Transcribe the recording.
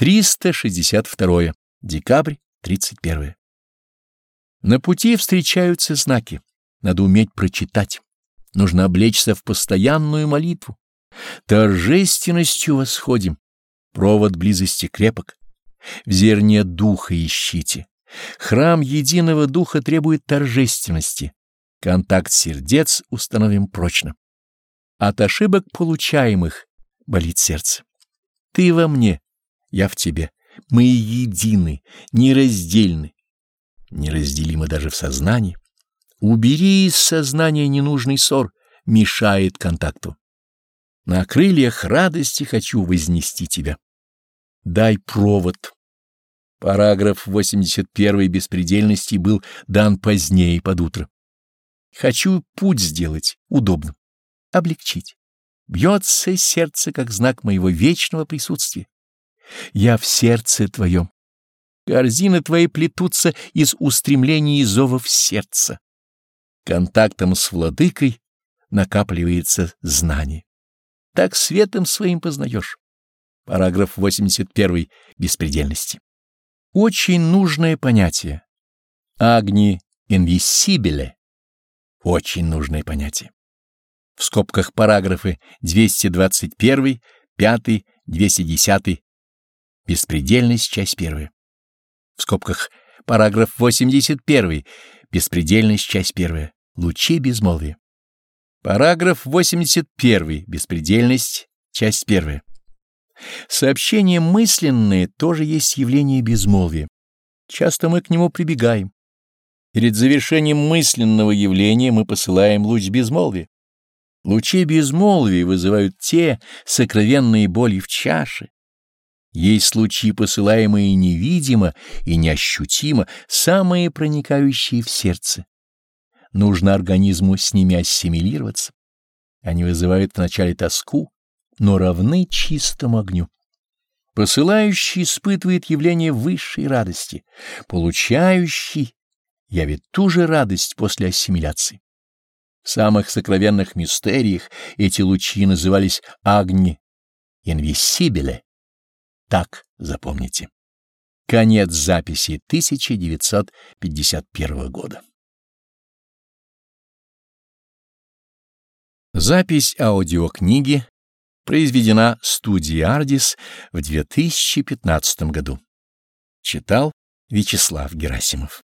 362. Декабрь 31. На пути встречаются знаки. Надо уметь прочитать. Нужно облечься в постоянную молитву. Торжественностью восходим. Провод близости крепок. В зерне духа ищите. Храм единого духа требует торжественности. Контакт сердец установим прочно. От ошибок получаемых болит сердце. Ты во мне, я в тебе. Мы едины, нераздельны. Неразделимы даже в сознании. Убери из сознания ненужный ссор, мешает контакту. На крыльях радости хочу вознести тебя. Дай провод. Параграф 81 беспредельности был дан позднее под утро. Хочу путь сделать удобным, облегчить. Бьется сердце, как знак моего вечного присутствия. Я в сердце твоем. Корзины твои плетутся из устремлений и зовов сердца. Контактом с владыкой накапливается знание. Так светом своим познаешь. Параграф 81. Беспредельности. Очень нужное понятие. Агни инвисибеле. Очень нужное понятие. В скобках параграфы 221, 5, 210, Беспредельность, часть первая. В скобках параграф 81. Беспредельность, часть первая. Лучи безмолвия. Параграф 81. Беспредельность, часть первая. Сообщение мысленное тоже есть явление безмолвия. Часто мы к нему прибегаем. Перед завершением мысленного явления мы посылаем луч безмолвия. Лучи безмолвия вызывают те сокровенные боли в чаше, есть случаи, посылаемые невидимо и неощутимо, самые проникающие в сердце. Нужно организму с ними ассимилироваться. Они вызывают вначале тоску, но равны чистому огню. Посылающий испытывает явление высшей радости, получающий явит ту же радость после ассимиляции. В самых сокровенных мистериях эти лучи назывались агни инвисибеле так запомните. Конец записи 1951 года. Запись аудиокниги произведена студией «Ардис» в 2015 году. Читал Вячеслав Герасимов.